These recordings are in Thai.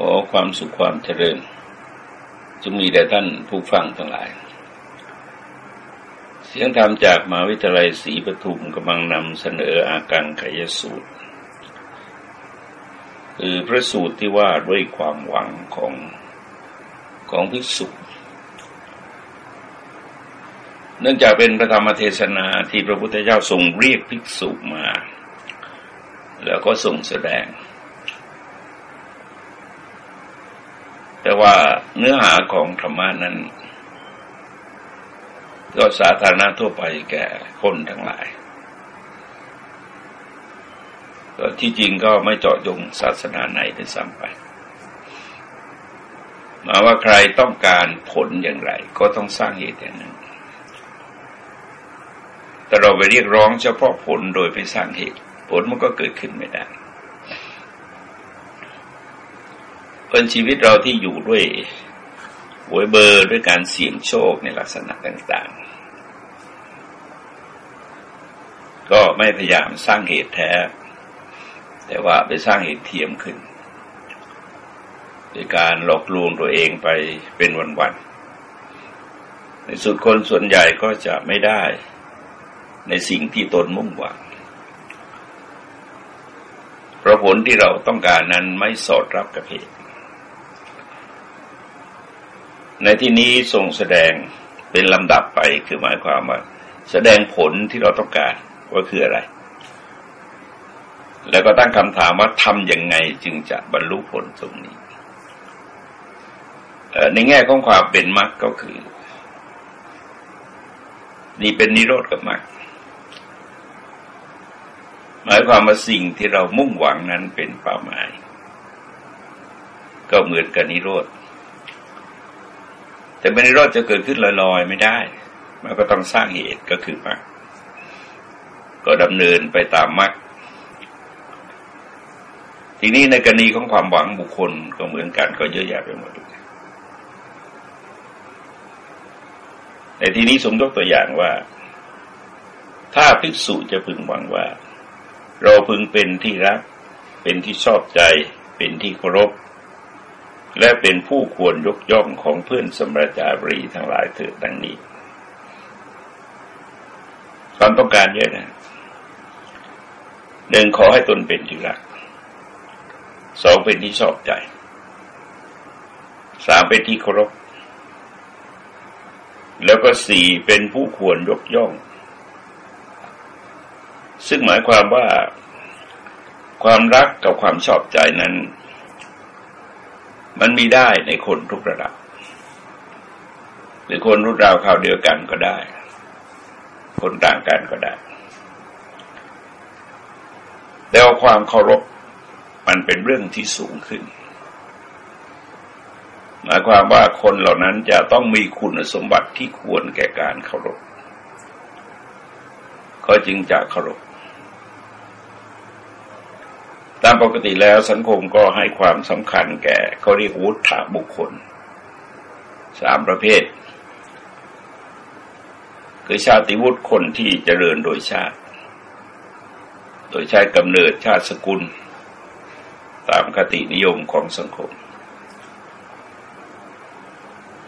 ขอความสุขความเจริญจะมีแด่ท่านผู้ฟังทั้งหลาย เสียงธรรมจากมหาวิทยาลัยศรีปทุมกำลังนำเสนออากังขยสูตร คือพระสูตรที่ว่าด้วยความหวังของของภิกษุ เนื่องจากเป็นพระธรรมเทศนาที่พระพุทธเจ้าทรงเรียกภิกษุมา แล้วก็ทรงแสดง แต่ว่าเนื้อหาของธรรมะนั้น ก็สาธารณะทั่วไปแก่คนทั้งหลายก็ที่จริงก็ไม่เจาะจงศาสนาไหนได้ซ้ำไป มาว่าใครต้องการผลอย่างไร ก็ต้องสร้างเหตุอย่างนั้น แต่เราไปเรียกร้องเฉพาะผลโดยไปสร้างเหตุ ผลมันก็เกิดขึ้นไม่ได้ เป็นชีวิตเราที่อยู่ด้วยหวยเบอร์ด้วยการเสี่ยงโชคในลักษณะต่างๆ ก็ไม่พยายามสร้างเหตุแท้ แต่ว่าไปสร้างเหตุเทียมขึ้นโดยการหลอกลวงตัวเองไปเป็นวันๆ ในสุดคนส่วนใหญ่ก็จะไม่ได้ในสิ่งที่ตนมุ่งหวังเพราะผลที่เราต้องการนั้นไม่สอดรับกับเหตุ ในที่นี้ทรงแสดงเป็นลำดับไปคือหมายความว่า แสดงผลที่เราต้องการว่าคืออะไร แล้วก็ตั้งคำถามว่าทำยังไงจึงจะบรรลุผลตรงนี้ในแง่ของความเป็นมรรคก็คือ นี่เป็นนิโรธกับมรรคหมายความว่าสิ่งที่เรามุ่งหวังนั้นเป็นเป้าหมาย ก็เหมือนกับนิโรธ แต่ไม่ได้รอดจะเกิดขึ้นลอยๆ ไม่ได้ มันก็ต้องสร้างเหตุก็คือมรรคก็ดำเนินไปตามมรรคทีนี้ในกรณีของความหวังบุคคลก็เหมือนกันก็เยอะแยะไปหมดในที่นี้สมยกตัวอย่างว่า ถ้าภิกษุจะพึงหวังว่า เราพึงเป็นที่รัก เป็นที่ชอบใจ เป็นที่เคารพ และเป็นผู้ควรยกย่องของเพื่อนสมรจารีทั้งหลายเถิดดังนี้ ความต้องการเยอะนะหนึ่งขอให้ตนเป็นที่รักสองเป็นที่ชอบใจสามเป็นที่เคารพแล้วก็สี่เป็นผู้ควรยกย่อง ซึ่งหมายความว่าความรักกับความชอบใจนั้น มันมีได้ในคนทุกระดับ หรือคนรุ่นราวข่าวเดียวกันก็ได้ คนต่างกันก็ได้ แต่ว่าความเคารพมันเป็นเรื่องที่สูงขึ้น หมายความว่าคนเหล่านั้นจะต้องมีคุณสมบัติที่ควรแก่การเคารพเขาจึงจะเคารพตามปกติแล้วสังคมก็ให้ความสำคัญแก่เขาเรียกวุฒิบุคคลสามประเภท คือชาติวุฒิคนที่เจริญโดยชาติ โดยใช้กำเนิดชาติสกุล ตามคตินิยมของสังคม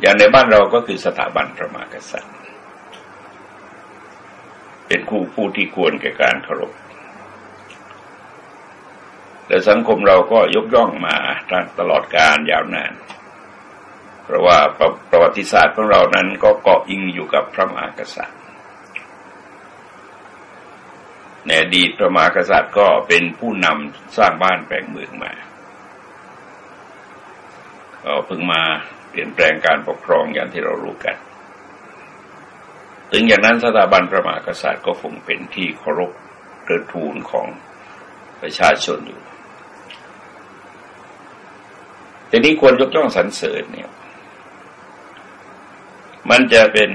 อย่างในบ้านเราก็คือสถาบันประมากษัตริย์ เป็นคู่ผู้ที่ควรแก่การเคารพ แต่สังคมเราก็ยกย่องมาตลอดการยาวนาน เพราะว่าประประวัติศาสตร์ของเรานั้นก็เกาะอิงอยู่กับพระมหากษัตริย์ในอดีตพระมหากษัตริย์ก็เป็นผู้นำสร้างบ้านแปลงเมืองมาก็เพิ่งมาเปลี่ยนแปลงการปกครองอย่างที่เรารู้กัน ถึงอย่างนั้นสถาบันพระมหากษัตริย์ก็คงเป็นที่เคารพเกิดทูลของประชาชนอยู่ แต่นี้ควรยกย่องสรรเสริญเนี่ย มันจะเป็น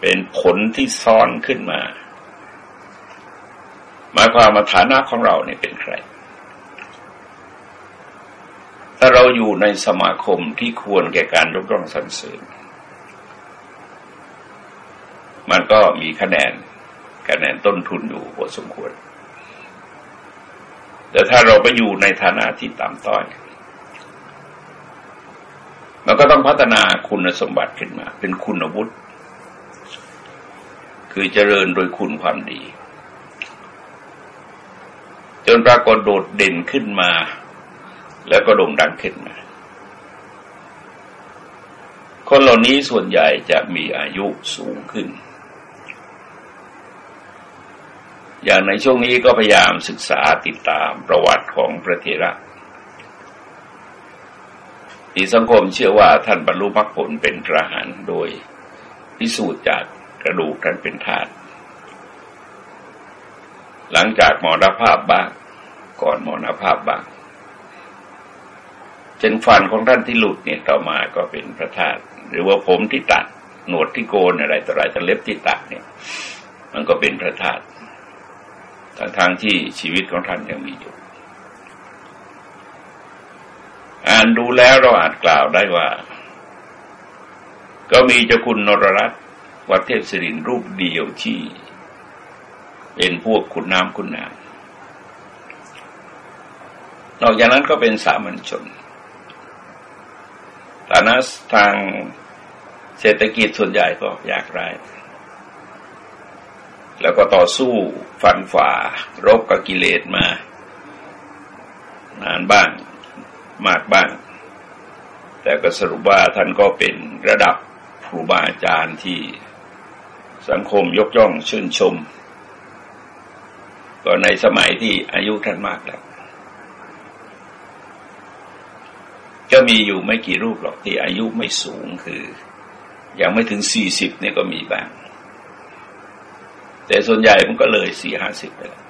เป็นผลที่ซ้อนขึ้นมาหมายความมาฐานะของเราเนี่ยเป็นใครถ้าเราอยู่ในสมาคมที่ควรแก่การยกย่องสรรเสริญ มันก็มีคะแนนคะแนนต้นทุนอยู่พอสมควร แต่ถ้าเราไปอยู่ในฐานะที่ต่ำต้อย มันก็ต้องพัฒนาคุณสมบัติขึ้นมา เป็นคุณอาวุฒิคือเจริญโดยคุณความดี จนปรากฏโดดเด่นขึ้นมา แล้วก็โด่งดังขึ้นมา คนเหล่านี้ส่วนใหญ่จะมีอายุสูงขึ้น อย่างในช่วงนี้ก็พยายามศึกษาติดตามประวัติของพระเทระ ที่สังคมเชื่อว่าท่านบรรลุมรรคผลเป็นกระหันโดยพิสูจน์จากกระดูกท่านเป็นธาตุหลังจากมรณภาพบ้างก่อนมรณภาพบ้างเช่นฟันของท่านที่หลุดเนี่ยต่อมาก็เป็นพระธาตุหรือว่าผมที่ตัดหนวดที่โกนอะไรต่ออะไรต่เล็บที่ตัดเนี่ย มันก็เป็นพระธาตุทั้งทางที่ชีวิตของท่านยังมีอยู่ อ่านดูแล้วเราอาจกล่าวได้ว่า ก็มีเจ้าคุณนรรัตน์วัดเทพศิรินรูปเดียวที่เป็นพวกขุนน้ำขุนนาำนอกจากนั้นก็เป็นสามัญชนฐานะทางเศรษฐกิจส่วนใหญ่ก็ยากไร้แล้วก็ต่อสู้ฟันฝ่ารบกับกิเลสมา นานบ้าง มากบ้าง แต่ก็สรุปว่าท่านก็เป็นระดับครูบาอาจารย์ที่สังคมยกย่องชื่นชม ก็ในสมัยที่อายุท่านมากแล้วก็มีอยู่ไม่กี่รูปหรอกที่อายุไม่สูงคือ ยังไม่ถึงสี่สิบเนี่ยก็มีบ้าง แต่ส่วนใหญ่มันก็เลยสี่ห้าสิบไปแล้ว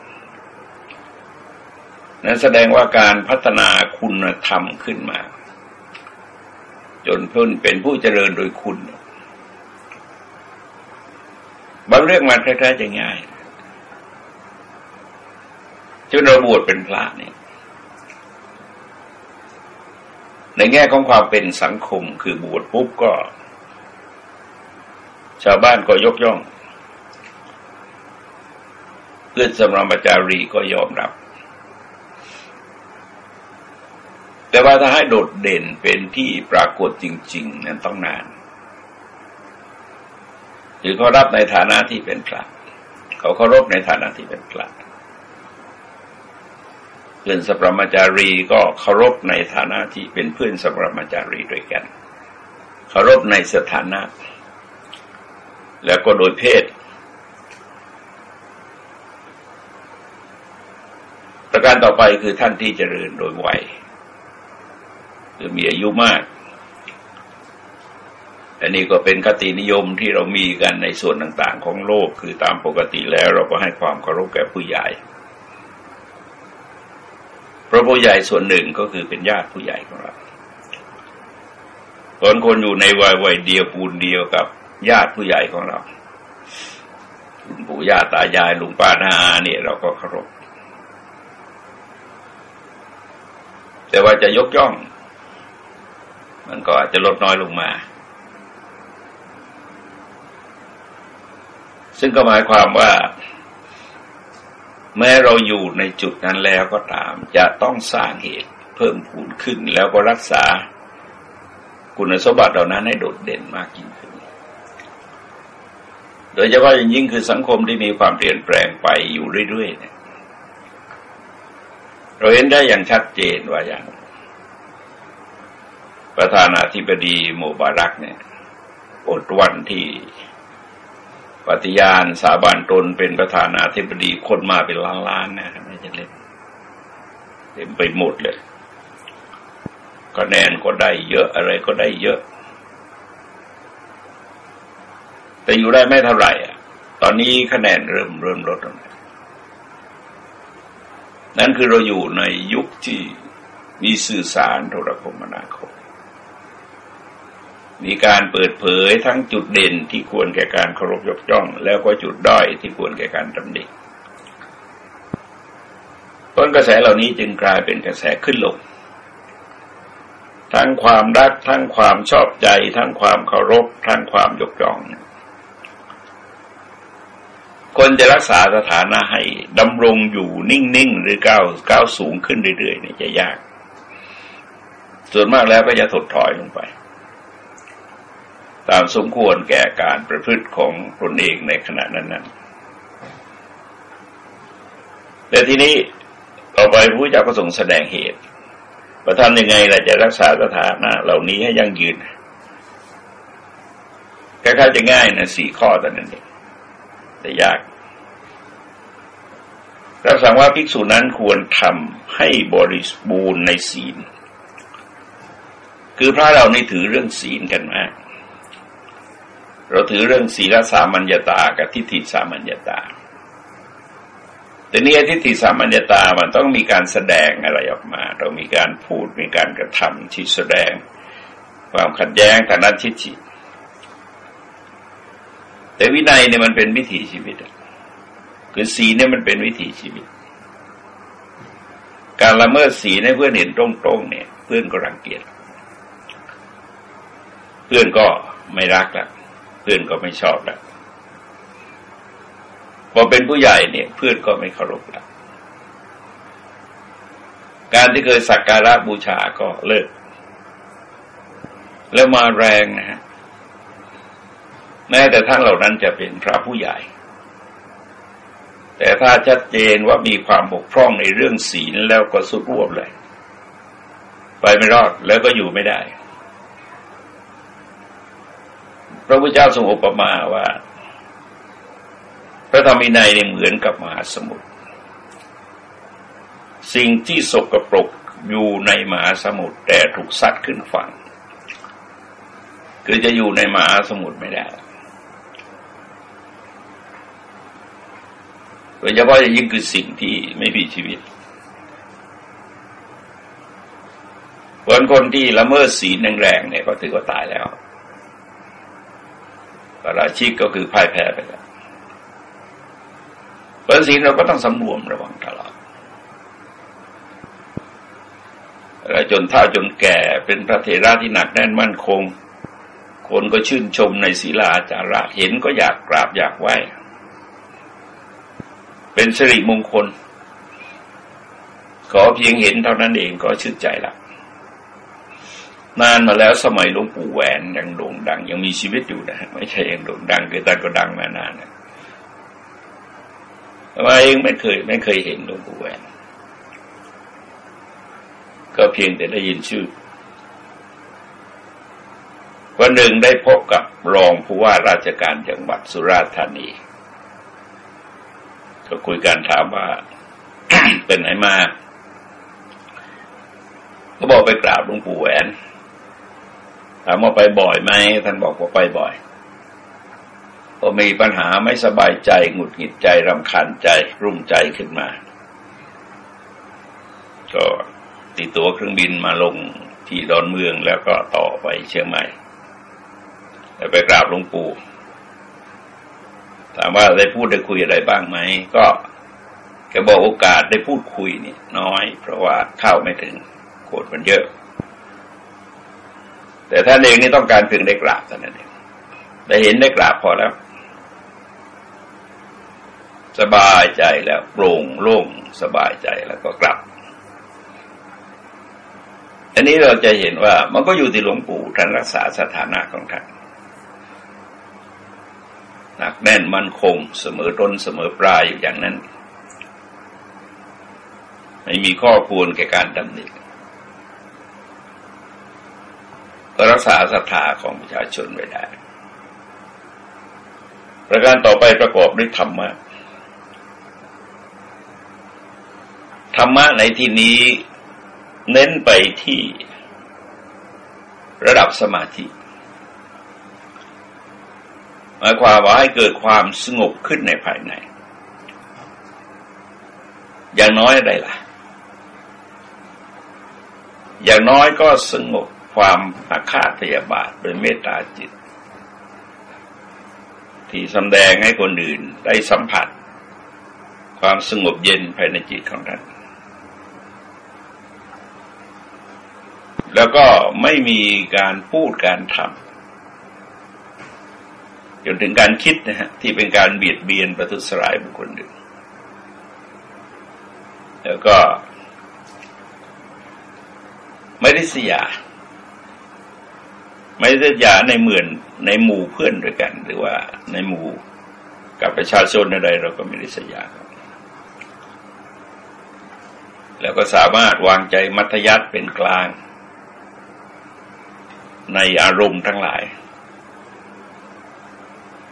นั้นแสดงว่าการพัฒนาคุณธรรมขึ้นมา จนเพิ่นเป็นผู้เจริญโดยคุณ บางเรื่องมันคล้ายๆจะง่ายจนเราบวชเป็นพระเนี่ย ในแง่ของความเป็นสังคมคือบวชปุ๊บก็ ชาวบ้านก็ยกย่อง เพื่อนสมรมจารีก็ยอมรับ แต่ว่าถ้าให้โดดเด่นเป็นที่ปรากฏจริง ๆ นั้นต้องนาน หรือเขารับในฐานะที่เป็นพระเขาเคารพในฐานะที่เป็นพระเพื่อนสัพรมจารีก็เคารพในฐานะที่เป็นเพื่อนสัพรมจารีด้วยกันเคารพในสถานะ แล้วก็โดยเพศ ประการต่อไปคือท่านที่เจริญโดยวัย คือมีอายุมาก อันนี้ก็เป็นคตินิยมที่เรามีกันในส่วนต่างๆ ของโลก คือตามปกติแล้วเราก็ให้ความเคารพแก่ผู้ใหญ่ เพราะผู้ใหญ่ส่วนหนึ่งก็คือเป็นญาติผู้ใหญ่ของเราคนคนอยู่ในวัยวัยเดียวปูนเดียวกับญาติผู้ใหญ่ของเราคุณปู่ย่าตายายลุงป้านาอาเนี่ยเราก็เคารพแต่ว่าจะยกย่อง มันก็อาจจะลดน้อยลงมา ซึ่งก็หมายความว่า แม้เราอยู่ในจุดนั้นแล้วก็ตาม จะต้องสร้างเหตุเพิ่มพูนขึ้นแล้วก็รักษาคุณสมบัติเหล่านั้นให้โดดเด่นมากยิ่งขึ้น โดยเฉพาะอย่างยิ่งคือสังคมที่มีความเปลี่ยนแปลงไปอยู่เรื่อยๆเนี่ย เราเห็นได้อย่างชัดเจนว่าอย่าง ประธานาธิบดีโมบารักเนี่ยอดวันที่ปฏิญาณสาบานตนเป็นประธานาธิบดีคนมาเป็นล้านๆนะครับไม่จะเล่นเต็มไปหมดเลยคะแนนก็ได้เยอะอะไรก็ได้เยอะ แต่อยู่ได้ไม่เท่าไหร่อะ ตอนนี้คะแนนเริ่มเริ่มลดลงนั่นคือเราอยู่ในยุคที่มีสื่อสารโทรคมนาค มีการเปิดเผยทั้งจุดเด่นที่ควรแก่การเคารพยกย่อง แล้วก็จุดด้อยที่ควรแก่การตำหนิต้นกระแสเหล่านี้จึงกลายเป็นกระแสขึ้นลง ทั้งความรัก ทั้งความชอบใจ ทั้งความเคารพ ทั้งความยกย่อง คนจะรักษาสถานะให้ดำรงอยู่นิ่งๆ หรือก้าวก้าวสูงขึ้นเรื่อยๆเนี่ยจะยาก ส่วนมากแล้วก็จะถดถอยลงไป ตามสมควรแก่การประพฤติของตนเองในขณะนั้นนั้นแต่ทีนี้ต่อไปพระเจ้าก็ทรงแสดงเหตุว่าทำยังไงเราจะรักษาสถานะเหล่านี้ให้ยั่งยืนคล้ายๆจะง่ายนะสี่ข้อแต่นั้นเองแต่ยากรับสั่งว่าภิกษุนั้นควรทำให้บริบูรณ์ในศีล คือพระเรานี่ถือเรื่องศีลกันมาก เราถือเรื่องศีลสามัญญาตากับทิฏฐิสามัญญาตา แต่นี่ทิฏฐิสามัญญาตามันต้องมีการแสดงอะไรออกมา เรามีการพูดมีการกระทำที่แสดง ความขัดแย้งทางด้านทิฏฐิแต่วินัยเนี่ยมันเป็นวิถีชีวิตคือสีเนี่ยมันเป็นวิถีชีวิต การละเมิดสีให้เพื่อนเห็นตรงๆเนี่ย เพื่อนก็รังเกียจเพื่อนก็ไม่รักละเพื่อนก็ไม่ชอบละพอเป็นผู้ใหญ่เนี่ย เพื่อนก็ไม่เคารพละการที่เคยสักการะบูชาก็เลิก แล้วมาแรงนะฮะแม้แต่ท่านเหล่านั้นจะเป็นพระผู้ใหญ่ แต่ถ้าชัดเจนว่ามีความบกพร่องในเรื่องศีลแล้วก็สุดรวบเลย ไปไม่รอดแล้วก็อยู่ไม่ได้ พระพุทธเจ้าทรงอุปมาว่า พระธรรมินัยเนี่ยเหมือนกับมหาสมุทรสิ่งที่สกปรกอยู่ในมหาสมุทรแต่ถูกซัดขึ้นฝั่งคือจะอยู่ในมหาสมุทรไม่ได้โดยเฉพาะยิ่งคือสิ่งที่ไม่มีชีวิตคนคนที่ละเมิดศีลแรงๆเนี่ยก็ถือว่าตายแล้ว ปราชิกก็คือพ่ายแพ้ไปแล้วเพราะศีลเราก็ต้องสำรวมระวังตลอดแล้วจนเท่าจนแก่เป็นพระเถระที่หนักแน่นมั่นคง คนก็ชื่นชมในศีลาจาระเห็นก็อยากกราบอยากไหว้ เป็นสิริมงคล ขอเพียงเห็นเท่านั้นเองก็ชื่นใจละ นานมาแล้วสมัยหลวงปู่แหวนยังโด่งดัง ยังมีชีวิตอยู่นะไม่ใช่ยังโด่งดังคือแต่ก็ดังมานานนะแต่ว่าเองไม่เคยไม่เคยเห็นหลวงปู่แหวน ก็เพียงแต่ได้ยินชื่อวันหนึ่งได้พบกับรองผู้ว่าราชการจังหวัดสุราษฎร์ธานี ก็คุยกันถามว่าเป็นไหนมา ก็บอกไปกราบหลวงปู่แหวน ถามว่าไปบ่อยไหมท่านบอกว่าไปบ่อยพอมีปัญหาไม่สบายใจหงุดหงิดใจรำคาญใจรุ่มใจขึ้นมา ก็ติดตัวเครื่องบินมาลงที่ดอนเมืองแล้วก็ต่อไปเชียงใหม่ แล้วไปกราบหลวงปู่ถามว่าได้พูดได้คุยอะไรบ้างไหม ก็แกบอกโอกาสได้พูดคุยนี่น้อย เพราะว่าเข้าไม่ถึงโคตรมันเยอะ แต่ท่านเองนี่ต้องการเพียงได้กราบเท่านั้นเองได้เห็นได้กราบพอแล้ว สบายใจแล้วโปร่งโล่งสบายใจแล้วก็กลับ อันนี้เราจะเห็นว่ามันก็อยู่ที่หลวงปู่ท่านรักษาสถานะของท่านหนักแน่นมั่นคงเสมอต้นเสมอปลายอยู่อย่างนั้น ไม่มีข้อควรแก่การดำเนิน ก็รักษาศรัทธาของประชาชนไว้ได้ ประการต่อไปประกอบด้วยธรรมะ ธรรมะในที่นี้เน้นไปที่ระดับสมาธิ หมายความว่าให้เกิดความสงบขึ้นในภายใน อย่างน้อยอะไรล่ะ อย่างน้อยก็สงบ ความอาฆาตพยาบาทโดยเมตตาจิต ที่สำแดงให้คนอื่นได้สัมผัส ความสงบเย็นภายในจิตของท่านแล้วก็ไม่มีการพูดการทำจนถึงการคิดนะฮะที่เป็นการเบียดเบียนประทุษร้ายบุคคลหนึ่งแล้วก็ไม่ได้เสีย ไม่ได้ยาในเหมือนในหมู่เพื่อนด้วยกัน หรือว่าในหมู่กับประชาชนอะไรเราก็ไม่ได้สยาแล้วก็สามารถวางใจมัธยัติเป็นกลาง ในอารมณ์ทั้งหลาย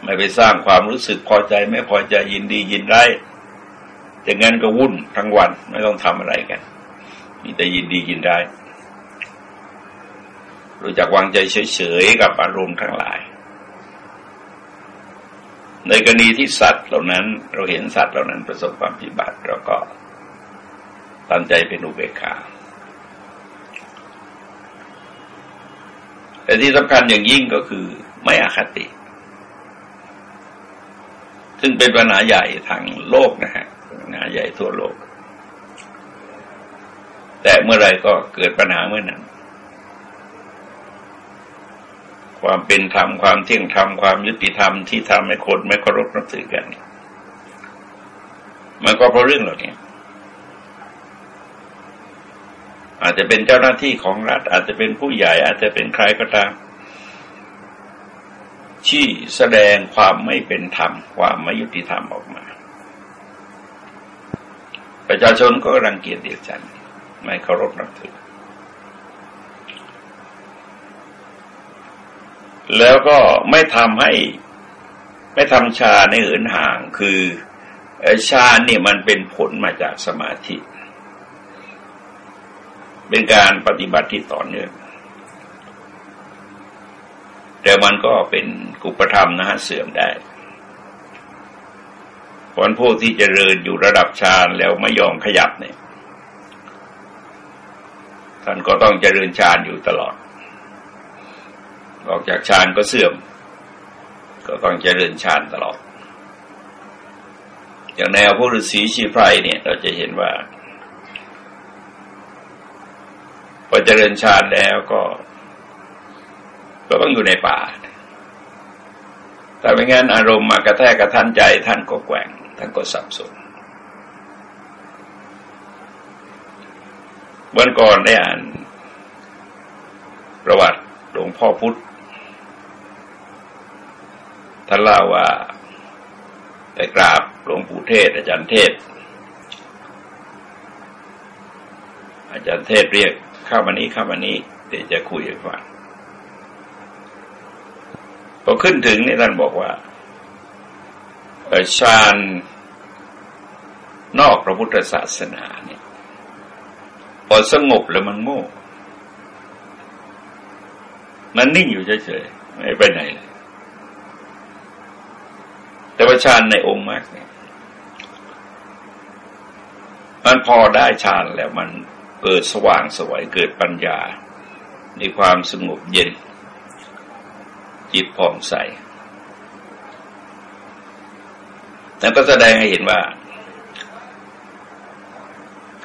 ไม่ไปสร้างความรู้สึกพอใจไม่พอใจยินดียินร้ายอย่างนั้นก็วุ่นทั้งวันไม่ต้องทำอะไรกัน มีแต่ยินดียินร้ รู้จักวางใจเฉยๆกับอารมณ์ทั้งหลาย ในกรณีที่สัตว์เหล่านั้น เราเห็นสัตว์เหล่านั้นประสบความพิบัติเราก็ตั้งใจเป็นอุเบกขาแต่ที่สำคัญอย่างยิ่งก็คือไม่อคติ ซึ่งเป็นปัญหาใหญ่ทางโลกนะฮะปัญหาใหญ่ทั่วโลก แต่เมื่อไรก็เกิดปัญหาเมื่อนั้น ความเป็นธรรมความเที่ยงธรรมความยุติธรรมที่ทำให้คนไม่เคารพนับถือกันมันก็เพราะเรื่องเหล่านี้อาจจะเป็นเจ้าหน้าที่ของรัฐ อาจจะเป็นผู้ใหญ่ อาจจะเป็นใครก็ตามที่แสดงความไม่เป็นธรรม ความไม่ยุติธรรมออกมา ประชาชนก็รังเกียจเดียดฉัน ไม่เคารพนับถือ แล้วก็ไม่ทำให้ไม่ทำชาในเหินห่าง คือชาเนี่ยมันเป็นผลมาจากสมาธิ เป็นการปฏิบัติที่ต่อเนื่องแต่มันก็เป็นกุปธรรมนะฮะเสื่อมได้คนพวกที่จเจริญอยู่ระดับฌานแล้วไม่ยอมขยับเนี่ย ท่านก็ต้องเจริญฌานอยู่ตลอด ออกจากฌานก็เสื่อม ก็ต้องเจริญฌานตลอด อย่างแนวพวกฤาษีชีไพรเนี่ย เราจะเห็นว่า พอเจริญฌานแล้วก็ ก็ต้องอยู่ในป่า แต่ไม่งั้นอารมณ์มากระแทกกระทันใจท่านก็แกว่ง ท่านก็สับสนวันก่อนได้อ่านประวัติหลวงพ่อพุธ ท่านเล่าว่าไปกราบหลวงปู่เทศ อาจารย์เทศ อาจารย์เทศเรียกเข้ามานี้เข้ามานี้เดี๋ยวจะคุยกันฟังพอขึ้นถึงนี่ท่านบอกว่าฌานนอกพระพุทธศาสนาเนี่ยพอสงบแล้วมันโง่ มันนิ่งอยู่เฉยๆไม่ไปไหนเลย แต่ว่าฌานในองค์มรรคเนี่ยมันพอได้ฌานแล้วมันเกิดสว่างสวยเกิดปัญญาในความสงบเย็น จิตผ่องใสนั่นก็แสดงให้เห็นว่า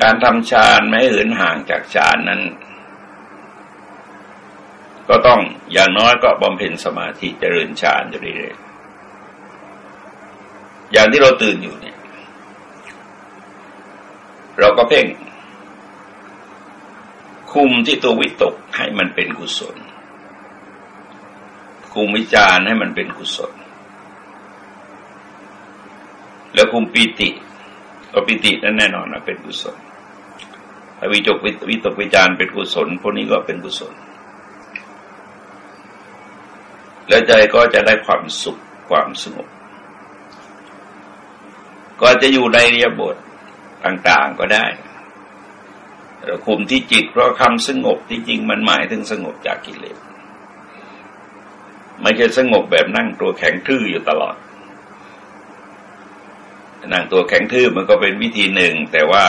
การทำฌานไม่เหินห่างจากฌานนั้น ก็ต้องอย่างน้อยก็บำเพ็ญสมาธิเจริญฌานอยู่เรื่อยๆ อย่างที่เราตื่นอยู่เนี่ย เราก็เพ่ง คุมที่ตัววิตกให้มันเป็นกุศล คุมวิจารให้มันเป็นกุศล แล้วคุมปิติก็ปิตินั่นแน่นอนนะเป็นกุศลวิจกวิตกวิจารเป็นกุศลพวกนี้ก็เป็นกุศล แล้วใจก็จะได้ความสุขความสงบ ก็จะอยู่ในเรียบทต่าง ๆก็ได้เราคุมที่จิตเพราะคำสงบที่จริงมันหมายถึงสงบจากกิเลสไม่ใช่สงบแบบนั่งตัวแข็งทื่ออยู่ตลอด นั่งตัวแข็งทื่อมันก็เป็นวิธีหนึ่ง แต่ว่า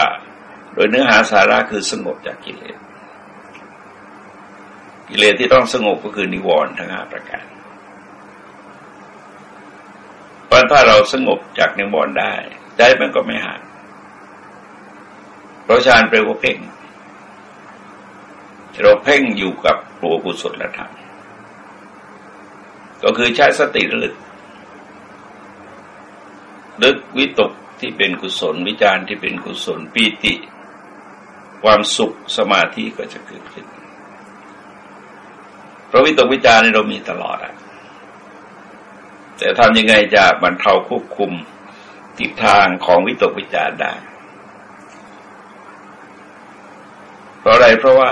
โดยเนื้อหาสาระคือสงบจากกิเลส กิเลสที่ต้องสงบก็คือนิวรณ์ทั้งห้าประการเพราะถ้าเราสงบจากนิวรณ์ได้ ใจมันก็ไม่ห่างเพราะฌานแปลว่าเพ่งเราเพ่งอยู่กับตัวกุศลธรรมก็คือใช้สติระลึกลึกวิตกที่เป็นกุศลวิจารณ์ที่เป็นกุศลปีติ ความสุขสมาธิก็จะเกิดขึ้นเพราะวิตกวิจารณ์เรามีตลอดอะแต่ทำยังไงจะบรรเทาควบคุม ทิศทางของวิตกวิจารได้ เพราะอะไรเพราะว่า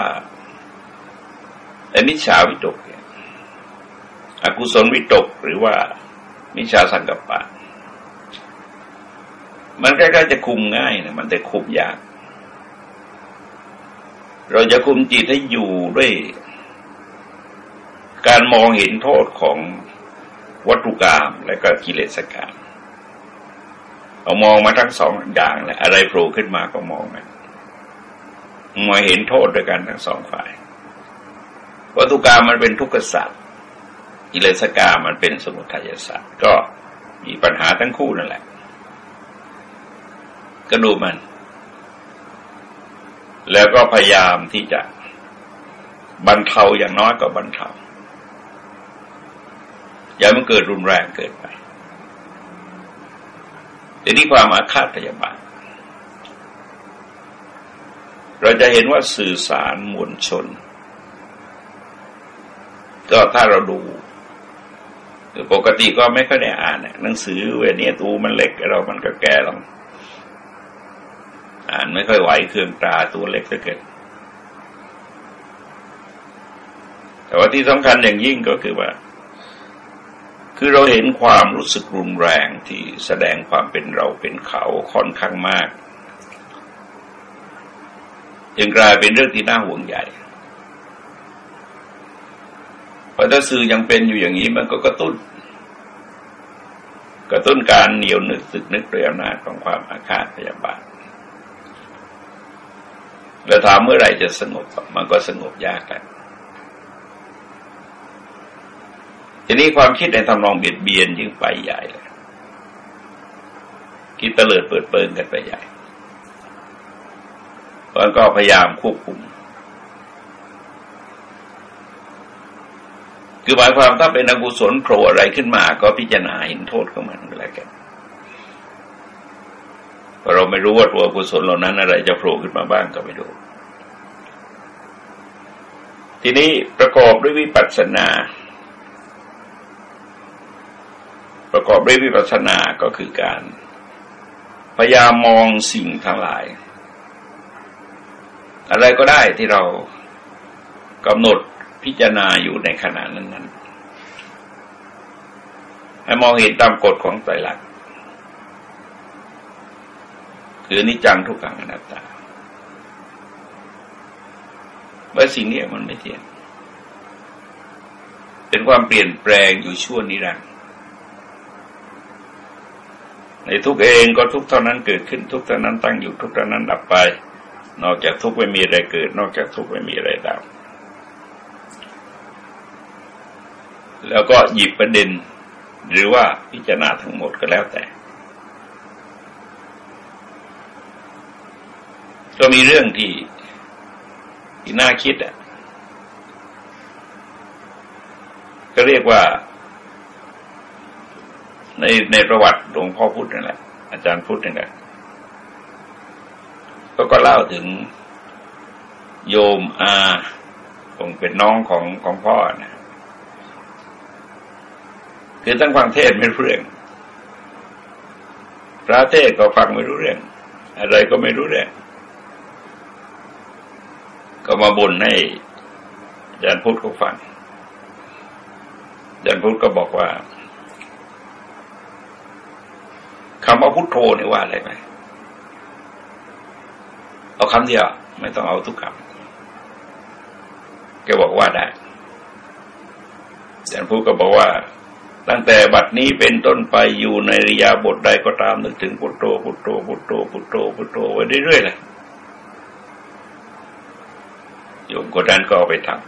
อนิจฉาวิตกเนี่ยอกุศลวิตกหรือว่ามิจฉาสังกัปปะ มันใกล้ๆจะคุมง่ายนะมันแต่คุมยาก เราจะคุมจิตให้อยู่ด้วยการมองเห็นโทษของวัตถุกรรมและก็กิเลสกรรม เอามองมาทั้งสองอย่างแหละอะไรโผล่ขึ้นมาก็มองมันมองเห็นโทษด้วยกันทั้งสองฝ่ายวัตถุกรรมมันเป็นทุกข์สัตว์กิเลสกรรมมันเป็นสมุทัยสัตว์ก็มีปัญหาทั้งคู่นั่นแหละก็ดูมัน แล้วก็พยายามที่จะบรรเทาอย่างน้อยก็บรรเทาอย่ามันเกิดรุนแรงเกินไป แต่นี่ความอาฆาตพยาบาทเราจะเห็นว่าสื่อสารมวลชน ก็ถ้าเราดูปกติก็ไม่ค่อยได้อ่านหนังสือเวนี้ตูมันเล็กเรามันก็แก่ลงอ่านไม่ค่อยไหวเครื่องตาตัวเล็กเหลือเกินแต่ว่าที่สำคัญอย่างยิ่งก็คือว่า คือเราเห็นความรู้สึกรุนแรงที่แสดงความเป็นเราเป็นเขาค่อนข้างมากจึงกลายเป็นเรื่องที่น่าห่วงใหญ่เพราะถ้าสื่อยังเป็นอยู่อย่างนี้มันก็กระตุ้น กระตุ้นการเหนียวนึกสึกนึกเรียอำนาจของความอาฆาตพยาบาทแล้วถามเมื่อไหร่จะสงบมันก็สงบยากกัน ทีนี้ความคิดในทำนองเบียดเบียนยิ่งไปใหญ่เลยคิดเตลิดเปิดเปิงกันไปใหญ่มันก็พยายามควบคุม คือหมายความถ้าเป็นอกุศลโผล่อะไรขึ้นมา ก็พิจารณาเห็นโทษของมันอะไรกันเพราะเราไม่รู้ว่าตัวอกุศลเหล่านั้นอะไรจะโผล่ขึ้นมาบ้างก็ไม่รู้ทีนี้ประกอบด้วยวิปัสสนา ประกอบด้วยวิปัสสนาก็คือการพยายามมองสิ่งทั้งหลาย อะไรก็ได้ที่เรากำหนดพิจารณาอยู่ในขณะนั้นนั้นให้มองเห็นตามกฎของไตรลักษณ์คือนิจังทุกขังอนัตตาว่าสิ่งนี้มันไม่เที่ยงเป็นความเปลี่ยนแปลงอยู่ชั่วนิรันดร์ ในทุกเองก็ทุกเท่านั้นเกิดขึ้นทุกเท่านั้นตั้งอยู่ทุกเท่านั้นดับไป นอกจากทุกไม่มีอะไรเกิด นอกจากทุกไม่มีอะไรดับ แล้วก็หยิบประเด็น หรือว่าพิจารณาทั้งหมดก็แล้วแต่ ก็มีเรื่องที่ที่น่าคิดอะก็เรียกว่า ในในประวัติหลวงพ่อพุธนั่นแหละ อาจารย์พุธนี่นแหละก็ก็เล่าถึงโยมอาคงเป็นน้องของของพ่อนะคือตั้งฟังเทศไม่รู้เรื่อง พระเทศก็ฟังไม่รู้เรื่อง อะไรก็ไม่รู้เรื่อง ก็มาบ่นให้อาจารย์พุทธก็ฟังอาจารย์พุทธก็บอกว่าคำว่าพุทโธนี่ว่าอะไรไหมเอาคำเดียว ไม่ต้องเอาทุกคำแกบอกว่าได้อาจารย์พูดก็บอกว่า ตั้งแต่บัดนี้เป็นต้นไปอยู่ในริยาบทใดก็ตามนึกถึงพุทโธพุทโธพุทโธพุทโธพุทโธไว้เรื่อยๆเลยโยมคนนั้นก็เอาไปทำ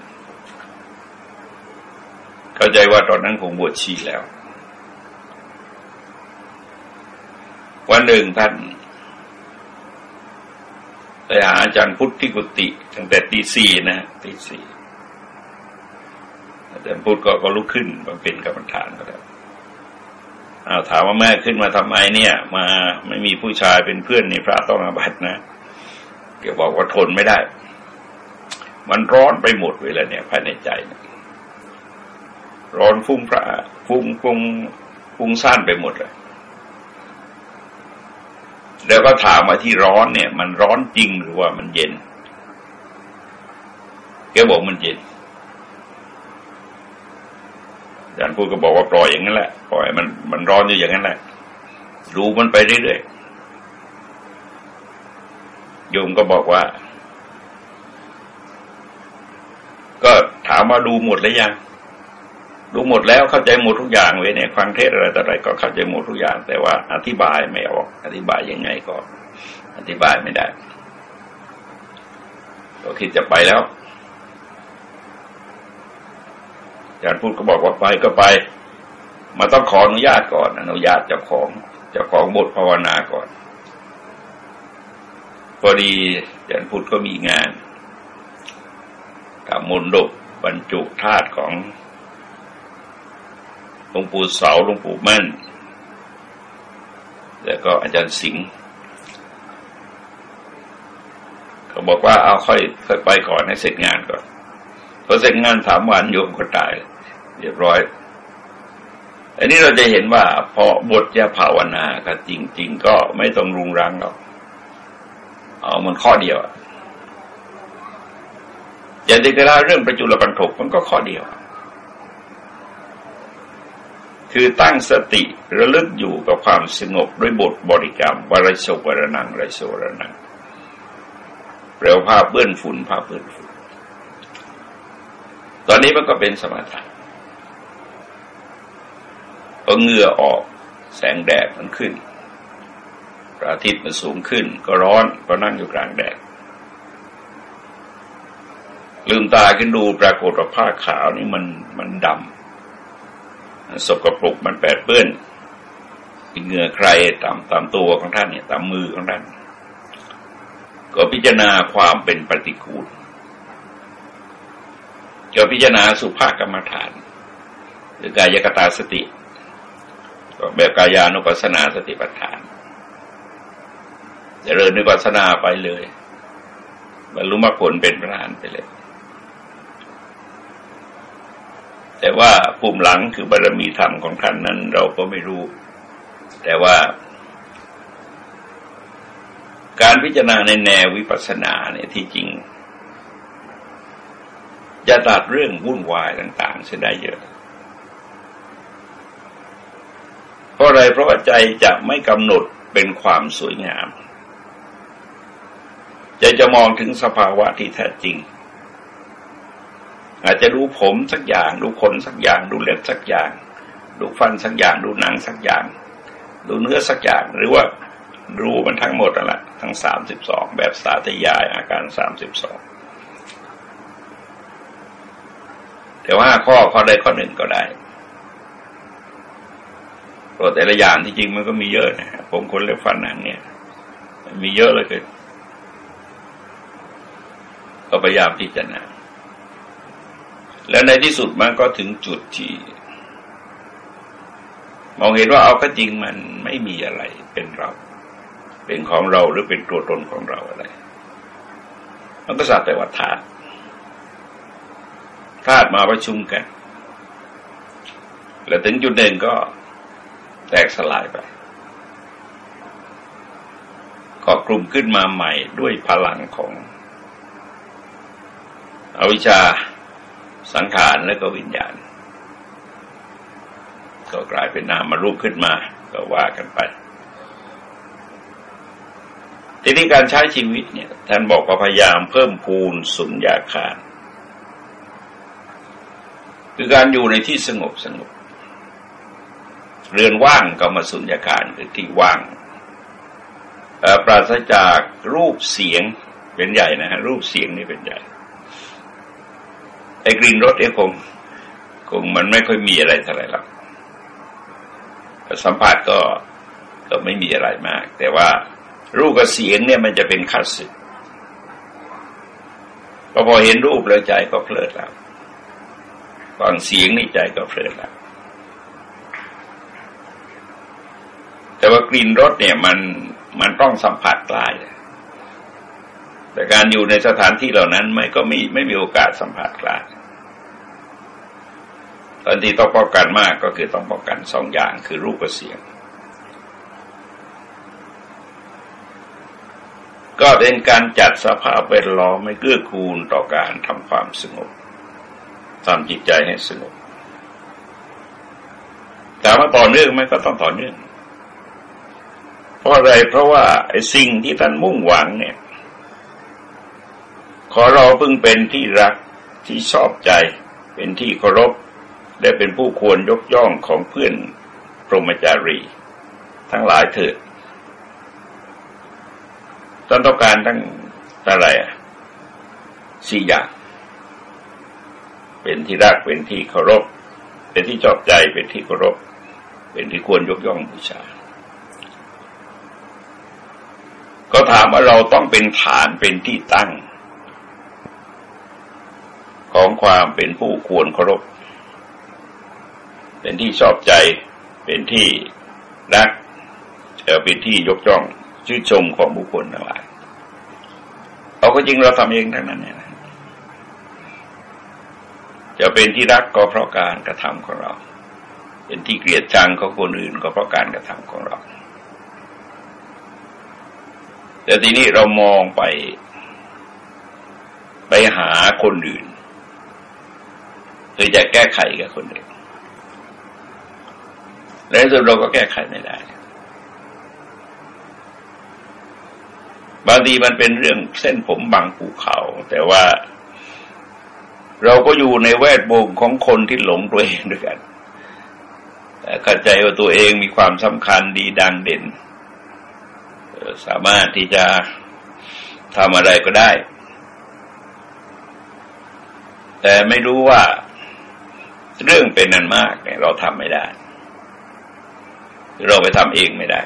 เข้าใจว่าตอนนั้นคงบวชชีแล้ว วันหนึ่งท่านไปหาอาจารย์พุทธิกุติตั้งแต่ตีสี่นะตีสี่อาจารย์พุทธก็ก็ลุกขึ้นมาเป็นกรรมฐานก็แล้วอาถามว่าแม่ขึ้นมาทำไมเนี่ย มาไม่มีผู้ชายเป็นเพื่อนในพระต้องอาบัตินะแกบอกว่าทนไม่ได้ มันร้อนไปหมดเวลาเนี่ยภายในใจนะร้อนฟุ้งพระฟุ้งฟุ้งฟุ้งซ่านไปหมดเลย แล้วก็ถามมาที่ร้อนเนี่ย มันร้อนจริงหรือว่ามันเย็นแกบอกมันเย็นอาจารย์พูดก็บอกว่าปล่อยอย่างนั้นแหละปล่อยมันมันร้อนอยู่อย่างนั้นแหละรู้มันไปเรื่อยๆโยมก็บอกว่า ก็ถามว่าดูหมดแล้วยัง ดูหมดแล้วเข้าใจหมดทุกอย่างเลยเนี่ยฟังเทศอะไรต่ออะไรก็เข้าใจหมดทุกอย่าง แต่ว่าอธิบายไม่ออก อธิบายยังไงก็อธิบายไม่ได้ ก็คิดจะไปแล้วอาจารย์พูดก็บอกว่าไปก็ไป มาต้องขออนุญาตก่อน อนุญาตเจ้าของเจ้าของบทภาวนาก่อน พอดีอาจารย์พูดก็มีงานทำมนดบบรรจุธาตุของ หลวงปู่เสาหลวงปู่มั่น แล้วก็อาจารย์สิงห์เขาบอกว่าเอาค่อยค่อยไปก่อนให้เสร็จงานก่อนพอเสร็จงานสามวันโยมก็ตายเรียบร้อย อันนี้เราจะเห็นว่าพอบทจะภาวนาก็จริง ๆ ก็ไม่ต้องรุงรังหรอกเอามันข้อเดียวอย่างที่กระเรื่องประจุลปันถกมันก็ข้อเดียว คือตั้งสติระลึกอยู่กับความสงบด้วยบทบริกรรมวรโสวรนังไรโสวรนังเปลวภาพเบื้อนฝุ่นภาพเบื้อนฝุ่น ตอนนี้มันก็เป็นสมาธิพอเหงื่อออกแสงแดดมันขึ้นพระอาทิตย์มันสูงขึ้น ก็ร้อนก็นั่งอยู่กลางแดด ลืมตาขึ้นดูปรากฏว่าผ้าขาวนี่มันมันดำ สกปรกมันแปดเปื้อนเหงื่อใครตามตามตัวของท่านเนี่ยตามมือของท่านก็พิจารณาความเป็นปฏิกูลก็พิจารณาสุภาพกรรมฐาน หรือกายกตาสติก็แบบกายานุปัสสนาสติปัฏฐานจะเริญนุปัสสนาไปเลยบรรลุมรรคผลเป็นพระานไปเลย แต่ว่าปุ่มหลังคือบารมีธรรมของท่านนั้น เราก็ไม่รู้ แต่ว่า การพิจารณาในแนววิปัสสนาเนี่ยที่จริง จะตัดเรื่องวุ่นวายต่าง ๆ เสียได้เยอะเพราะอะไรเพราะว่าใจจะไม่กำหนดเป็นความสวยงามใจจะมองถึงสภาวะที่แท้จริง อาจจะดูผมสักอย่าง ดูขนสักอย่าง ดูเล็บสักอย่าง ดูฟันสักอย่าง ดูหนังสักอย่าง ดูเนื้อสักอย่าง หรือว่าดูมันทั้งหมดนั่นแหละทั้งสามสิบสองแบบสาธยายอาการสามสิบสองแต่ว่าข้อข้อใดข้อหนึ่งก็ได้แต่ละอย่างที่จริงมันก็มีเยอะนะผมคนเล็บฟันหนังเนี่ย มีเยอะเลยเกิดก็พยายามพิจารณา แล้วในที่สุดมันก็ถึงจุดที่มองเห็นว่าเอาก็จริงมันไม่มีอะไรเป็นเรา เป็นของเราหรือเป็นตัวตนของเราอะไร มันก็สักแต่ว่าธาตุธาตุมาประชุมกัน แล้วถึงจุดหนึ่งก็แตกสลายไปก็กลุ่มขึ้นมาใหม่ด้วยพลังของอวิชชา สังขารและก็วิญญาณ ก็กลายเป็นนามมารูปขึ้นมา ก็ว่ากันไป ทีนี้การใช้ชีวิตเนี่ย ท่านบอกว่าพยายามเพิ่มพูนสุญญาคารคือการอยู่ในที่สงบสงบ เรือนว่างก็มาสุญญาคารคือที่ว่างปราศจากรูปเสียงเป็นใหญ่นะฮะรูปเสียงนี่เป็นใหญ่ ไอ้กลิ่นรสเองคงคงมันไม่ค่อยมีอะไรเท่าไหร่หรอกสัมผัสก็ก็ไม่มีอะไรมาก แต่ว่ารูปกับเสียงเนี่ยมันจะเป็นคัสกพอพอเห็นรูปแล้วใจก็เพลิดแล้วฟังเสียงนี่ใจก็เพลิดแล้วแต่ว่ากลิ่นรสเนี่ยมันมันต้องสัมผัสกลาย แต่การอยู่ในสถานที่เหล่านั้นไม่ก็มีไม่มีโอกาสสัมผัสกลางตอนที่ต้องป้องกันมากก็คือต้องป้องกันสองอย่างคือรูปกับเสียง ก็เป็นการจัดสภาพแวดล้อมไม่เกื้อกูลต่อการทำความสงบทำจิตใจให้สงบแต่ว่าต่อเนื่องไหมก็ต้องต่อเนื่อง เพราะอะไรเพราะว่าไอ้สิ่งที่ท่านมุ่งหวังเนี่ย ขอเราเพิ่งเป็นที่รักที่ชอบใจ เป็นที่เคารพ และเป็นผู้ควรยกย่องของเพื่อนพรหมจารี ทั้งหลายเถิดต้นต้องการทั้งอะไรสี่อย่าง เป็นที่รักเป็นที่เคารพ เป็นที่ชอบใจเป็นที่เคารพ เป็นที่ควรยกย่องบูชาก็ถามว่าเราต้องเป็นฐานเป็นที่ตั้ง ความเป็นผู้ควรเคารพ เป็นที่ชอบใจ เป็นที่รักเป็นที่ยกย่องชื่นชมของบุคคลทั้งหลายเอาก็จริงเราทำเองทั้งนั้นเนี่ยจะเป็นที่รักก็เพราะการกระทำของเรา เป็นที่เกลียดชังของคนอื่นก็เพราะการกระทำของเรา แต่ทีนี้เรามองไป ไปหาคนอื่น เพื่อจะแก้ไขกับคนอื่นและสุดเราก็แก้ไขไม่ได้ บางทีมันเป็นเรื่องเส้นผมบางภูเขา แต่ว่าเราก็อยู่ในแวดวงของคนที่หลงตัวเองด้วยกันเข้าใจว่าตัวเองมีความสำคัญดีดังเด่น สามารถที่จะทำอะไรก็ได้ แต่ไม่รู้ว่า เรื่องเป็นนันมากเนี่ย เราทำไม่ได้ เราไปทำเองไม่ได้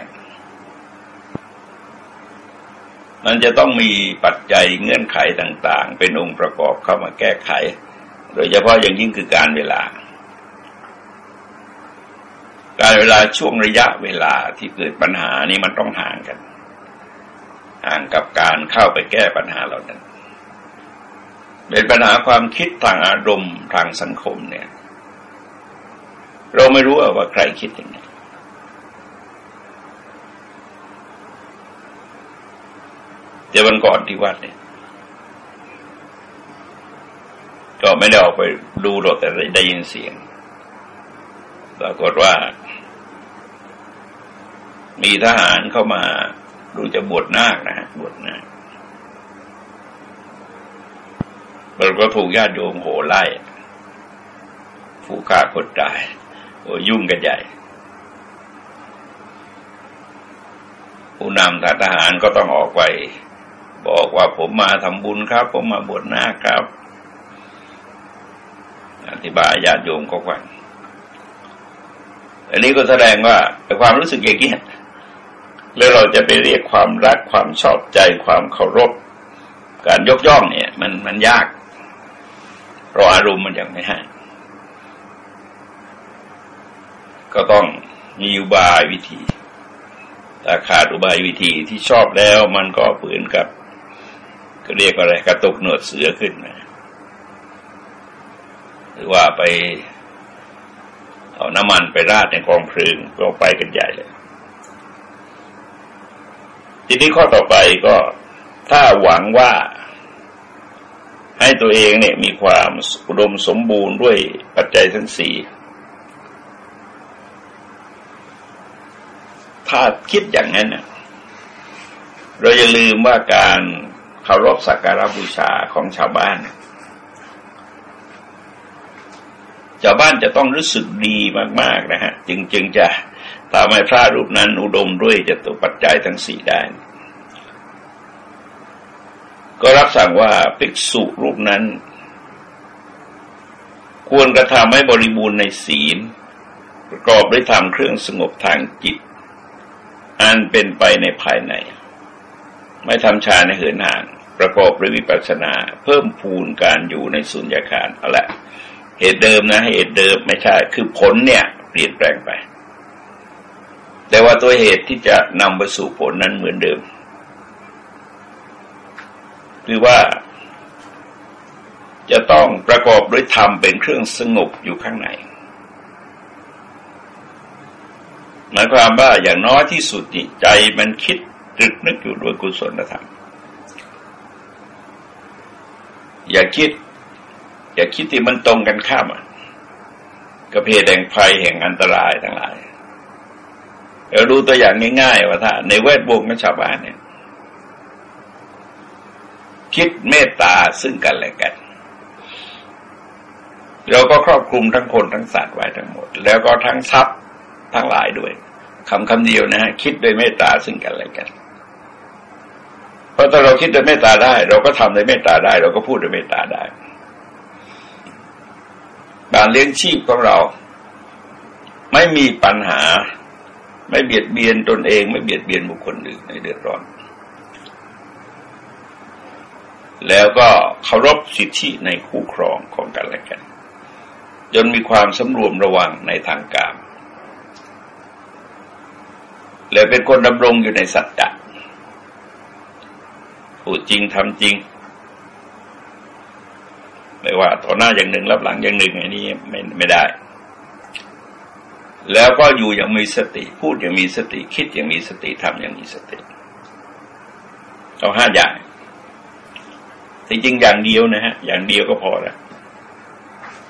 มันจะต้องมีปัจจัยเงื่อนไขต่าง ๆ เป็นองค์ประกอบเข้ามาแก้ไข โดยเฉพาะอย่างยิ่งคือการเวลา การเวลาช่วงระยะเวลาที่เกิดปัญหานี้มันต้องห่างกัน ห่างกับการเข้าไปแก้ปัญหาเหล่านั้นเป็นปัญหาความคิดทางอารมณ์ทางสังคมเนี่ย เราไม่รู้ว่าใครคิดยังไงเดี๋ยวันก่อนที่วัดเนี่ยก็ไม่ได้ออกไปดูหรอกแต่ได้ยินเสียงปรากฏว่า มีทหารเข้ามาดูจะบวชนาคนะฮะบวชนาคเราก็ถูกญาติโยมโหไล่ ผู้ฆ่าคนตาย โอ้ยุ่งกันใหญ่ ผู้นำทหารก็ต้องออกไป บอกว่าผมมาทำบุญครับ ผมมาบวชนาคครับ อธิบายญาติโยมก็ฟังอันนี้ก็แสดงว่าความรู้สึกอย่างนี้แล้วเราจะไปเรียกความรักความชอบใจความเคารพ การยกย่องเนี่ย มันมันยากเพราะอารมณ์มันยังไม่ให้ ก็ต้องมีอุบายวิธีถ้าขาดอุบายวิธีที่ชอบแล้วมันก็ฝืนกับ ก็เรียกอะไรกระตุกหนวดเสือขึ้นนะหรือว่าไปเอาน้ำมันไปราดในกองเพลิงก็ไปกันใหญ่เลย ทีนี้ข้อต่อไปก็ถ้าหวังว่าให้ตัวเองเนี่ยมีความอุดมสมบูรณ์ด้วยปัจจัยทั้งสี่ ถ้าคิดอย่างนั้นเราอย่าลืมว่าการเคารพสักการบูชาของชาวบ้านชาวบ้านจะต้องรู้สึกดีมาก ๆ นะฮะ จึงจึงจะทำให้พระรูปนั้นอุดมด้วยจะตัวปัจจัยทั้งสี่ได้ ก็รับสั่งว่าภิกษุรูปนั้น ควรกระทำให้บริบูรณ์ในศีลประกอบด้วยธรรมเครื่องสงบทางจิต อันเป็นไปในภายใน ไม่ทำชานในเหินห่าง ประกอบด้วยวิปัสสนา เพิ่มพูนการอยู่ในสุญญากาศเอาละเหตุเดิมนะ เหตุเดิมไม่ใช่ คือผลเนี่ย เปลี่ยนแปลงไป แต่ว่าตัวเหตุที่จะนำไปสู่ผลนั้นเหมือนเดิม คือว่าจะต้องประกอบด้วยธรรมเป็นเครื่องสงบอยู่ข้างใน หมายความว่าอย่างน้อยที่สุดนี่ใจมันคิดตรึกนึกอยู่ด้วยกุศลธรรม อย่าคิด อย่าคิดที่มันตรงกันข้ามกับเพแห่งภัยแห่งอันตรายทั้งหลายเราดูตัวอย่างง่ายๆว่าถ้าในแวดวงของชาวบ้านเนี่ย คิดเมตตาซึ่งกันและกัน เราก็ครอบคลุมทั้งคนทั้งสัตว์ไว้ทั้งหมด แล้วก็ทั้งทรัพย์ ทั้งหลายด้วยคำคำเดียวนะฮะคิดโดยเมตตาซึ่งกันและกัน เพราะถ้าเราคิดโดยเมตตาได้ เราก็ทำโดยเมตตาได้ เราก็พูดโดยเมตตาได้การเลี้ยงชีพของเรา ไม่มีปัญหา ไม่เบียดเบียนตนเอง ไม่เบียดเบียนบุคคลอื่นในเดือดร้อน แล้วก็เคารพสิทธิในคู่ครองของกันและกันจนมีความสำรวมระวังในทางการ และเป็นคนดำรงอยู่ในสัจจะพูดจริงทำจริง ไม่ว่าต่อหน้าอย่างหนึ่งรับหลังอย่างหนึ่งอันนี้ไม่ไม่ได้ แล้วก็อยู่อย่างมีสติ พูดอย่างมีสติ คิดอย่างมีสติทำอย่างมีสติเอาห้าอย่างที่จริงอย่างเดียวนะฮะ อย่างเดียวก็พอแล้ว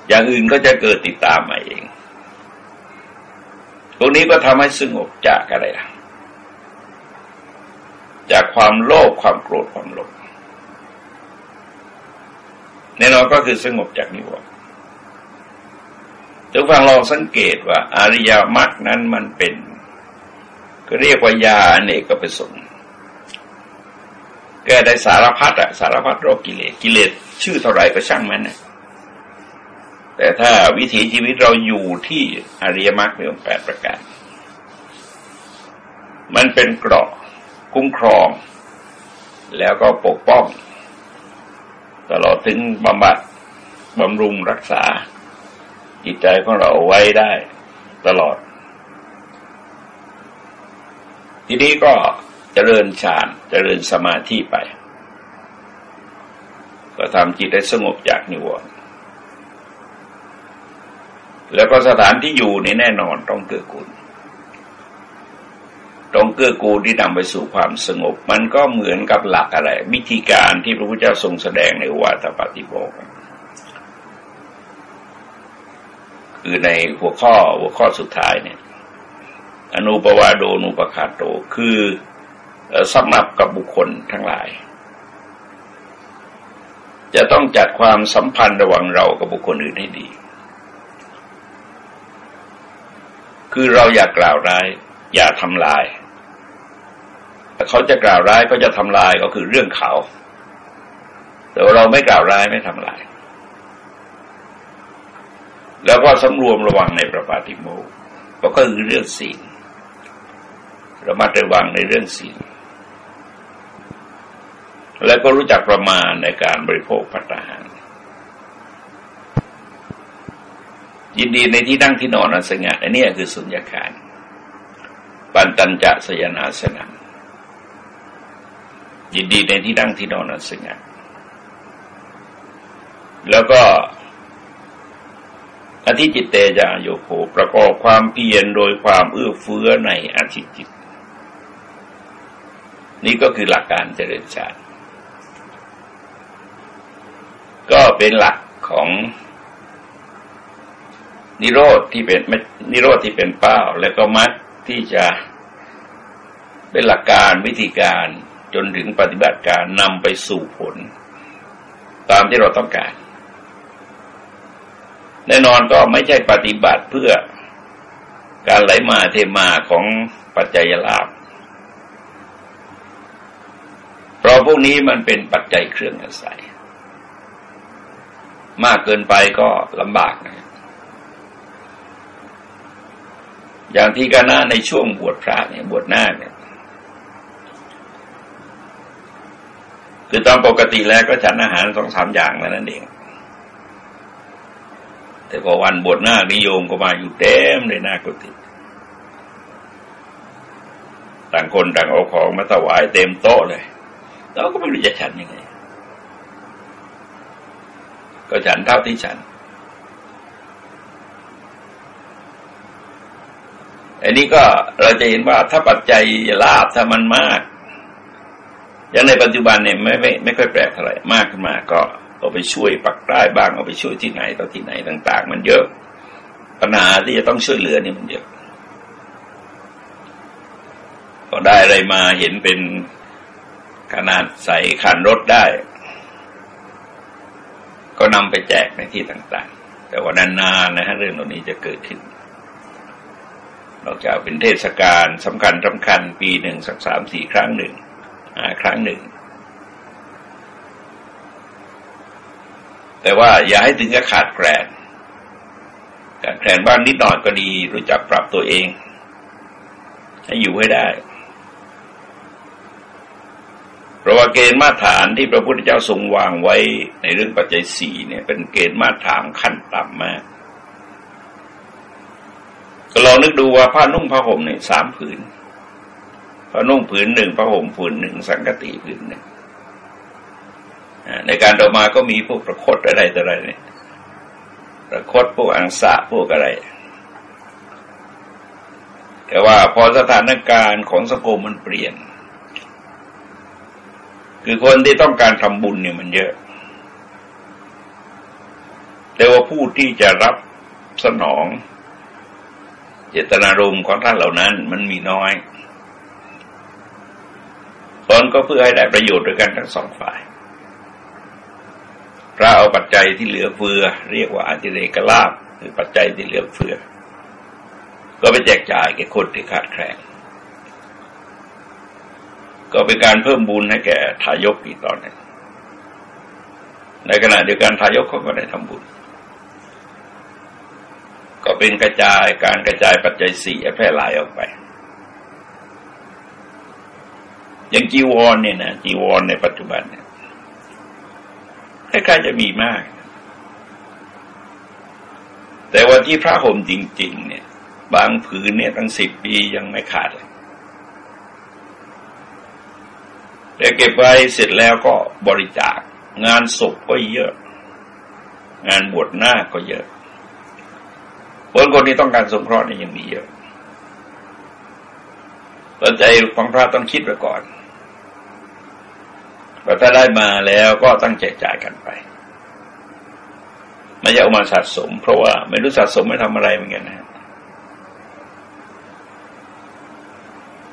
อย่างอื่นก็จะเกิดติดตามมาเอง ตรงนี้ก็ทำให้สงบจากอะไรล่ะ จากความโลภความโกรธความหลงแน่นอนก็คือสงบจากนิวรณ์ทุกฟังลองสังเกตว่าอริยมรรคนั้นมันเป็น ก็เรียกว่ายาเนกประสงค์แก้ได้สารพัดอะสารพัดโรคกิเลสกิเลสชื่อเท่าไหร่ก็ช่างมันนะแต่ถ้าวิถีชีวิตเราอยู่ที่อริยมรรคมีองค์แปดประการ มันเป็นเกราะ คุ้มครอง แล้วก็ปกป้อง ตลอดถึงบำบัดบำรุงรักษา จิตใจของเราไว้ได้ตลอด ทีนี้ก็เจริญฌานเจริญสมาธิไป ก็ทำจิตให้สงบจากนิวรณ์แล้วก็สถานที่อยู่นี่แน่นอนต้องเกิดกุล รงเกื้อกูลที่นำไปสู่ความสงบ มันก็เหมือนกับหลักอะไร วิธีการที่พระพุทธเจ้าทรงแสดงในวาทปฏิโมกคือในหัวข้อหัวข้อสุดท้ายเนี่ยอนุปวาโดนุปคาโตคือสำหรับกับบุคคลทั้งหลาย จะต้องจัดความสัมพันธ์ระหว่างเรากับบุคคลอื่นให้ดี คือเราอย่ากกล่าวร้าย อย่าทำลาย เขาจะกล่าวร้ายก็จะทำลายก็คือเรื่องเขา แต่เราไม่กล่าวร้ายไม่ทำลาย แล้วก็สำรวมระวังในประปาติโมก็คือเรื่องศีลระมัดระวังในเรื่องศีลแล้วก็รู้จักประมาณในการบริโภคพัฒหาร ยินดีในที่นั่งที่นอนอันสงัดอันนี้คือสุญญาคารปันตัญจะสยนาสนัง ยินดีในที่นั่งที่นอนอันสงัดแล้วก็อธิจิตเตจาโยโคประกอบความเพียรโดยความเอื้อเฟื้อในอธิจิต นี่ก็คือหลักการเจริญฌานก็เป็นหลักของนิโรธที่เป็นนิโรธที่เป็นเป้า แล้วก็มัดที่จะเป็นหลักการวิธีการ จนถึงปฏิบัติการนำไปสู่ผล ตามที่เราต้องการ แน่นอนก็ไม่ใช่ปฏิบัติเพื่อการไหลมาเทมาของปัจจัยลาภเพราะพวกนี้มันเป็นปัจจัยเครื่องอาศัย มากเกินไปก็ลำบากนะอย่างที่กานาในช่วงบวชพระเนี่ยบวชหน้าเนี่ย คือตามปกติแล้วก็ฉันอาหารสองสามอย่างนั่นเอง แต่พอวันบวชหน้านิยมก็มาอยู่เต็มในหน้ากุฏิต่างคนต่างเอาของมาถวายเต็มโต๊ะเลยเราก็ไม่รู้จะฉันยังไง ก็ฉันเท่าที่ฉันอันนี้ก็เราจะเห็นว่าถ้าปัจจัยลาบถ้ามันมาก อย่างในปัจจุบันเนี่ยไม่ไม่ไม่ค่อยแปลกเท่าไหร่มากขึ้นมา ก็เอาไปช่วยปักใต้บ้างเอาไปช่วยที่ไหนต่อที่ไหนต่าง ๆ มันเยอะ ปัญหาที่จะต้องช่วยเหลือนี่มันเยอะก็ได้อะไรมาเห็นเป็นขนาดใส่ขันรถได้ ก็นำไปแจกในที่ต่างๆ แต่ว่านานๆนะฮะเรื่องเหล่านี้จะเกิดขึ้นนอกจากเป็นเทศกาลสำคัญสำคัญปีหนึ่งสักสามสี่ครั้งหนึ่ง ครั้งหนึ่ง แต่ว่าอย่าให้ถึงกับขาดแคลนการแคลนบ้างนิดหน่อยก็ดี รู้จักปรับตัวเอง ให้อยู่ให้ได้ เพราะว่าเกณฑ์มาตรฐานที่พระพุทธเจ้าทรงวางไว้ในเรื่องปัจจัยสี่เนี่ย เป็นเกณฑ์มาตรฐานขั้นต่ำมากก็ลองนึกดูว่าผ้านุ่งผ้าห่มเนี่ยสามผืนานุ่งผืนหนึ่งผ้าห่มผืนหนึ่ง สังกติผืนหนึ่งในการต่อมาก็มีพวกประคตอะไรต่ออะไรเนี่ยประคตพวกอังสะพวกอะไร แต่ว่าพอสถานการณ์ของสังคมมันเปลี่ยน คือคนที่ต้องการทำบุญเนี่ยมันเยอะ แต่ว่าผู้ที่จะรับสนอง เจตนารมณ์ของท่านเหล่านั้นมันมีน้อย ตอนก็เพื่อให้ได้ประโยชน์ด้วยกันทั้งสองฝ่าย พระเอาปัจจัยที่เหลือเฟือ เรียกว่าอาติเรกลาบคือปัจจัยที่เหลือเฟือ ก็ไปแจกจ่ายแก่คนที่ขาดแคลนก็เป็นการเพิ่มบุญให้แก่ทายกอีกตอนหนึ่งในขณะเดียวกันทายกเขาก็ได้ทำบุญ ก็เป็นกระจายการกระจายปัจจัยสี่แพร่หลายออกไป อย่างจีวรเนี่ยนะจีวรในปัจจุบันเนี่ยคล้ายๆจะมีมาก แต่ว่าที่พระห่มจริง ๆ เนี่ย บางผืนเนี่ยตั้งสิบปียังไม่ขาดเลยแต่เก็บไว้เสร็จแล้วก็บริจาค งานศพก็เยอะ งานบวชหน้าก็เยอะคนคนที่ต้องการสงเคราะห์นี่ยังมีเยอะตัใจของพระต้องคิดไว้ก่อน พอถ้าได้มาแล้วก็ตั้งใจจ่ายกันไปไม่จะเอามาสะสม เพราะว่าไม่รู้สะสมไม่ทำอะไรเหมือนกันนะ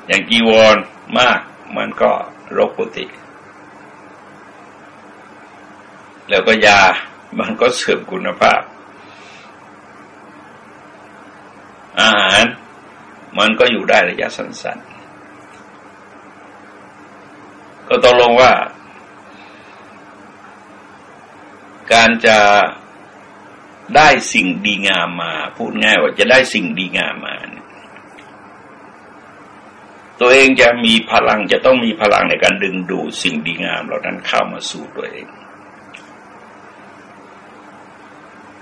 อย่างกีวรมากมันก็รกปุติ แล้วก็ยามันก็เสื่อมคุณภาพ อาหารมันก็อยู่ได้ระยะสั้นๆ ก็ต้องลงว่า การจะได้สิ่งดีงามมา พูดง่ายว่าจะได้สิ่งดีงามมา ตัวเองจะมีพลังจะต้องมีพลังในการดึงดูดสิ่งดีงามเหล่านั้นเข้ามาสู่ตัวเอง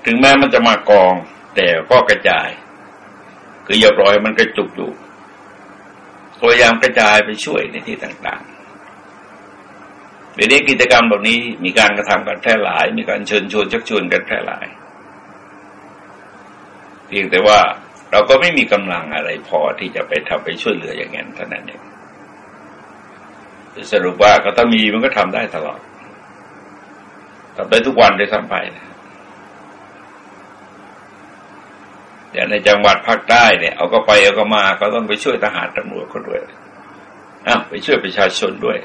ถึงแม้มันจะมากองแต่ก็กระจาย คืออย่าปล่อยมันกระจุกอยู่พยายามกระจายไปช่วยในที่ต่างๆ เดี๋ยวนี้กิจกรรมเหล่านี้มีการกระทำกันแพร่หลาย มีการเชิญชวนชักชวนกันแพร่หลาย เพียงแต่ว่าเราก็ไม่มีกำลังอะไรพอที่จะไปทำไปช่วยเหลืออย่างนั้นเท่านั้นเองสรุปว่าก็ถ้ามีมันก็ทำได้ตลอดทำได้ทุกวันได้ซ้ำไปนะอย่างในจังหวัดภาคใต้เนี่ยเอาก็ไปเอาก็มา ก็ต้องไปช่วยทหารตำรวจเขาด้วยอ้าไปช่วยประชาชนด้วย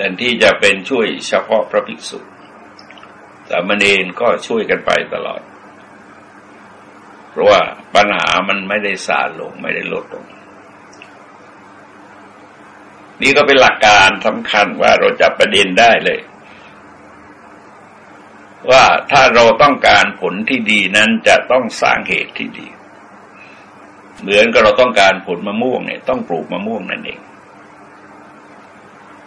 แต่ที่จะเป็นช่วยเฉพาะพระภิกษุสามเณรก็ช่วยกันไปตลอด เพราะว่าปัญหามันไม่ได้สาลงไม่ได้ลดลง นี่ก็เป็นหลักการสำคัญว่าเราจะประเด็นได้เลย ว่าถ้าเราต้องการผลที่ดีนั้นจะต้องสร้างเหตุที่ดี เหมือนกับเราต้องการผลมะม่วงเนี่ยต้องปลูกมะม่วงนั่นเอง